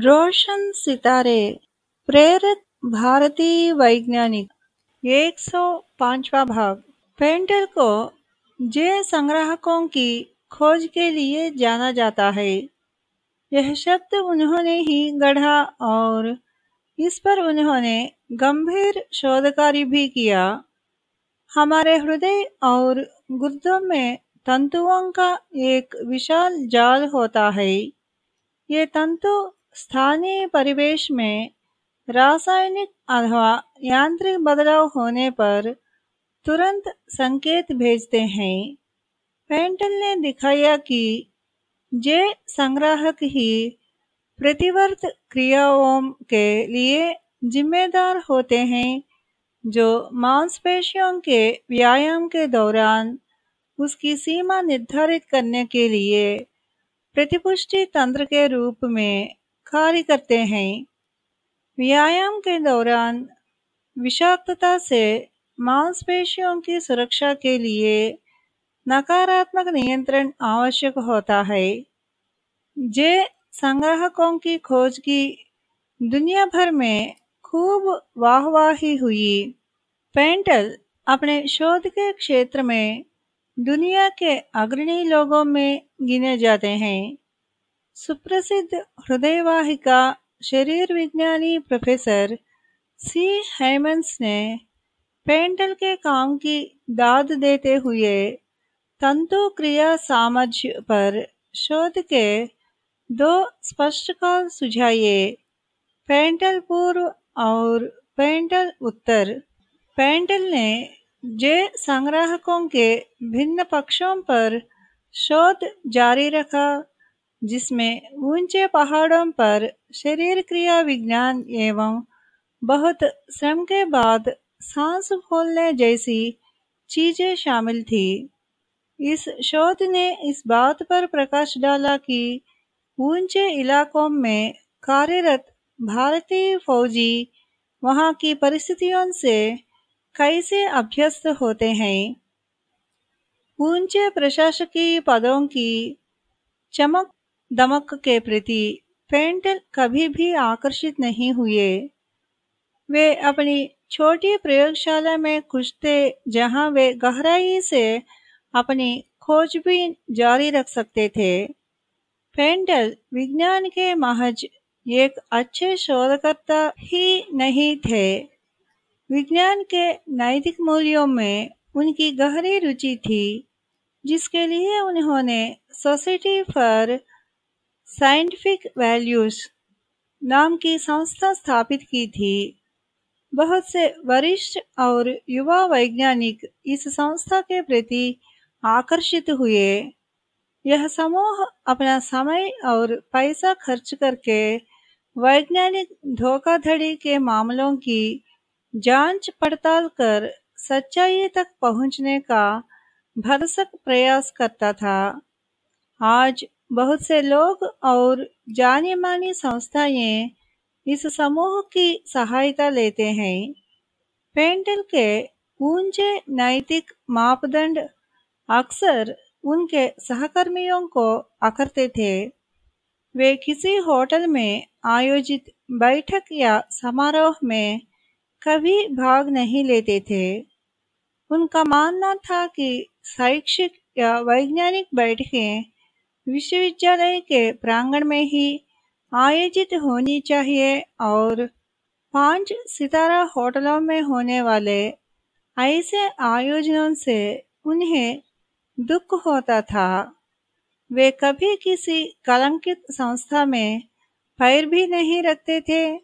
रोशन सितारे, प्रेरित भारतीय वैज्ञानिक 105वां भाग। पेंटर को जे संग्राहकों की खोज के लिए जाना जाता है। यह शब्द उन्होंने ही गढ़ा और इस पर उन्होंने गंभीर शोध कार्य भी किया। हमारे हृदय और गुर्दों में तंतुओं का एक विशाल जाल होता है। ये तंतु स्थानीय परिवेश में रासायनिक अथवा यांत्रिक बदलाव होने पर तुरंत संकेत भेजते हैं। पेंटल ने दिखाया कि जे संग्राहक ही प्रतिवर्त क्रियाओं के लिए जिम्मेदार होते हैं, जो मांसपेशियों के व्यायाम के दौरान उसकी सीमा निर्धारित करने के लिए प्रतिपुष्टि तंत्र के रूप में कार्य करते हैं। व्यायाम के दौरान विषाक्तता से मांसपेशियों की सुरक्षा के लिए नकारात्मक नियंत्रण आवश्यक होता है। जे संग्राहकों की खोज की दुनिया भर में खूब वाहवाही हुई। पेंटल अपने शोध के क्षेत्र में दुनिया के अग्रणी लोगों में गिने जाते हैं। सुप्रसिद्ध हृदयवाहिका शरीर विज्ञानी प्रोफेसर सी. हेमंस ने पेंटल के काम की दाद देते हुए तंतु क्रिया सामर्थ्य पर शोध के दो स्पष्ट काल सुझाए। पेंटल पूर्व और पेंटल उत्तर। पेंटल ने जे संग्राहकों के भिन्न पक्षों पर शोध जारी रखा। जिसमें ऊँचे पहाड़ों पर शरीर क्रिया विज्ञान एवं बहुत श्रम के बाद सांस फूलने जैसी चीज़ें शामिल थी। इस शोध ने इस बात पर प्रकाश डाला कि ऊँचे इलाकों में कार्यरत भारतीय फौजी वहाँ की परिस्थितियों से कैसे अभ्यस्त होते हैं। ऊँचे प्रशासकीय पदों की चमक दमक के प्रति पेंटल कभी भी आकर्षित नहीं हुए। वे अपनी छोटी प्रयोगशाला में थे जहाँ वे गहराई से अपनी खोजबीन जारी रख सकते थे। पेंटल विज्ञान के महज एक अच्छे शोधकर्ता ही नहीं थे। विज्ञान के नैतिक मूल्यों में उनकी गहरी रुचि थी, जिसके लिए उन्होंने सोसाइटी फॉर साइंटिफिक वैल्यूज़ नाम की संस्था स्थापित की थी। बहुत से वरिष्ठ और युवा वैज्ञानिक इस संस्था के प्रति आकर्षित हुए। यह समूह अपना समय और पैसा खर्च करके वैज्ञानिक धोखाधड़ी के मामलों की जाँच पड़ताल कर सच्चाई तक पहुँचने का भरसक प्रयास करता था। आज बहुत से लोग और जानी मानी संस्थाएँ इस समूह की सहायता लेते हैं। पेंटल के ऊँचे नैतिक मापदंड अक्सर उनके सहकर्मियों को अकरते थे। वे किसी होटल में आयोजित बैठक या समारोह में कभी भाग नहीं लेते थे। उनका मानना था कि शैक्षिक या वैज्ञानिक बैठकें विश्वविद्यालय के प्रांगण में ही आयोजित होनी चाहिए और पाँच सितारा होटलों में होने वाले ऐसे आयोजनों से उन्हें दुख होता था। वे कभी किसी कलंकित संस्था में पैर भी नहीं रखते थे,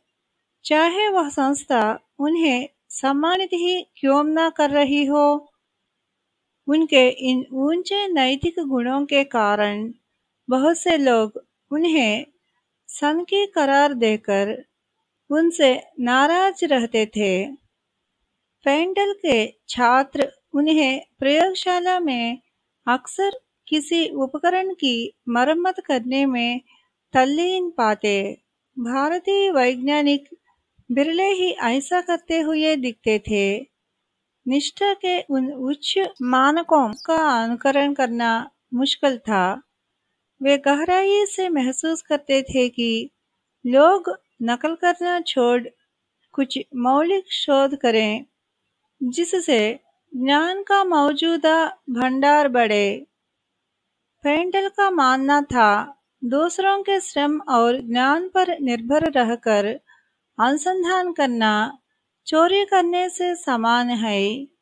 चाहे वह संस्था उन्हें सम्मानित ही क्यों न कर रही हो। उनके इन ऊँचे नैतिक गुणों के कारण बहुत से लोग उन्हें सन की करार देकर उनसे नाराज़ रहते थे। पेंडल के छात्र उन्हें प्रयोगशाला में अक्सर किसी उपकरण की मरम्मत करने में तल्लीन पाते। भारतीय वैज्ञानिक बिरले ही ऐसा करते हुए दिखते थे। निष्ठा के उन उच्च मानकों का अनुकरण करना मुश्किल था। वे गहराई से महसूस करते थे कि लोग नकल करना छोड़ कुछ मौलिक शोध करें, जिससे ज्ञान का मौजूदा भंडार बढ़े। पेंडल का मानना था, दूसरों के श्रम और ज्ञान पर निर्भर रहकर अनुसंधान करना, चोरी करने से समान है।